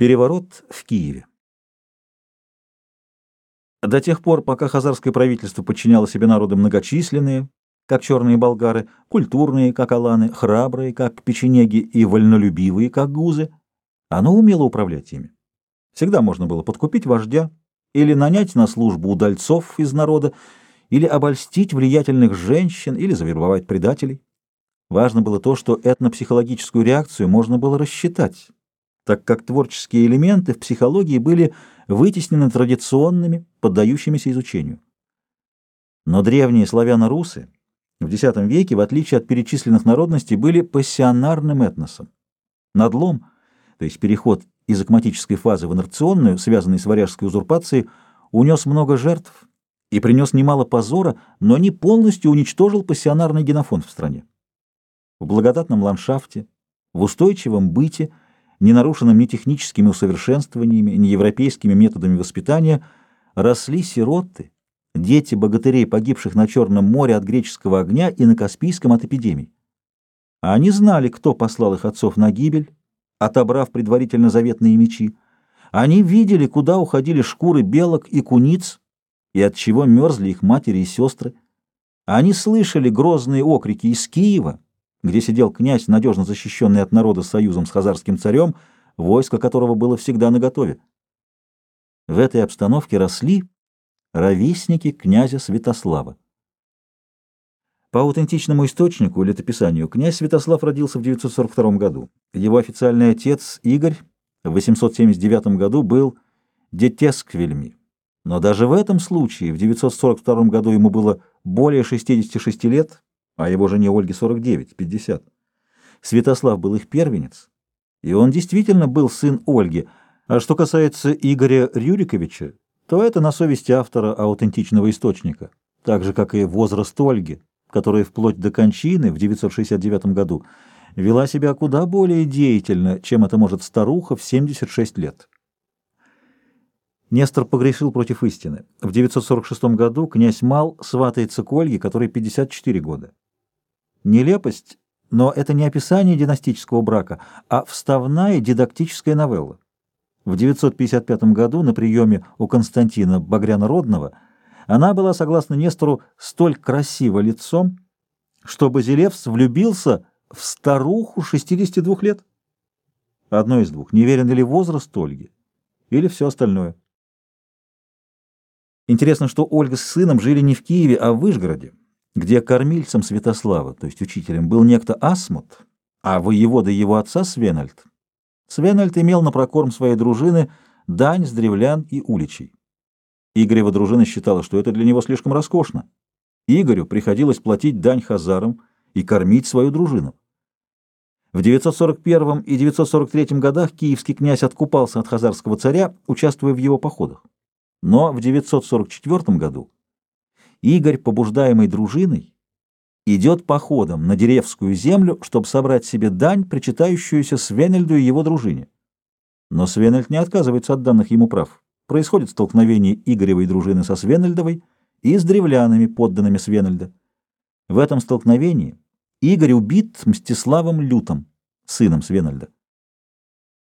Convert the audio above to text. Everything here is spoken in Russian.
Переворот в Киеве. До тех пор, пока хазарское правительство подчиняло себе народы многочисленные, как черные болгары, культурные, как аланы, храбрые, как печенеги, и вольнолюбивые, как гузы, оно умело управлять ими. Всегда можно было подкупить вождя или нанять на службу удальцов из народа, или обольстить влиятельных женщин, или завербовать предателей. Важно было то, что этнопсихологическую реакцию можно было рассчитать так как творческие элементы в психологии были вытеснены традиционными, поддающимися изучению. Но древние славяно-русы в X веке, в отличие от перечисленных народностей, были пассионарным этносом. Надлом, то есть переход из акматической фазы в инерционную, связанный с варяжской узурпацией, унес много жертв и принес немало позора, но не полностью уничтожил пассионарный генофонд в стране. В благодатном ландшафте, в устойчивом быте – не нарушенным ни техническими усовершенствованиями, ни европейскими методами воспитания, росли сироты, дети богатырей, погибших на Черном море от греческого огня и на Каспийском от эпидемий. А они знали, кто послал их отцов на гибель, отобрав предварительно заветные мечи. Они видели, куда уходили шкуры белок и куниц, и от чего мерзли их матери и сестры. Они слышали грозные окрики из Киева, где сидел князь, надежно защищенный от народа союзом с хазарским царем, войско которого было всегда наготове. В этой обстановке росли ровесники князя Святослава. По аутентичному источнику, летописанию, князь Святослав родился в 942 году. Его официальный отец Игорь в 879 году был Детесквельми. Но даже в этом случае, в 942 году ему было более 66 лет, а его жене Ольге 49, 50. Святослав был их первенец, и он действительно был сын Ольги. А что касается Игоря Рюриковича, то это на совести автора аутентичного источника, так же, как и возраст Ольги, которая вплоть до кончины в 969 году вела себя куда более деятельно, чем это может старуха в 76 лет. Нестор погрешил против истины. В 946 году князь Мал сватается к Ольге, которой 54 года. Нелепость, но это не описание династического брака, а вставная дидактическая новелла. В 955 году на приеме у Константина Багряна-Родного она была, согласно Нестору, столь красиво лицом, что Базилевс влюбился в старуху 62 лет. Одно из двух. Неверен ли возраст Ольги? Или все остальное? Интересно, что Ольга с сыном жили не в Киеве, а в Вышгороде где кормильцем Святослава, то есть учителем, был некто Асмут, а воевода его отца Свенальд. Свенальд имел на прокорм своей дружины дань с древлян и уличей. Игорева дружина считала, что это для него слишком роскошно. Игорю приходилось платить дань хазарам и кормить свою дружину. В 941 и 943 годах киевский князь откупался от хазарского царя, участвуя в его походах. Но в 944 году Игорь, побуждаемый дружиной, идет походом на деревскую землю, чтобы собрать себе дань, причитающуюся Свенельду и его дружине. Но Свенельд не отказывается от данных ему прав. Происходит столкновение Игоревой дружины со Свенельдовой и с древлянами, подданными Свенельда. В этом столкновении Игорь убит Мстиславом Лютом, сыном Свенельда.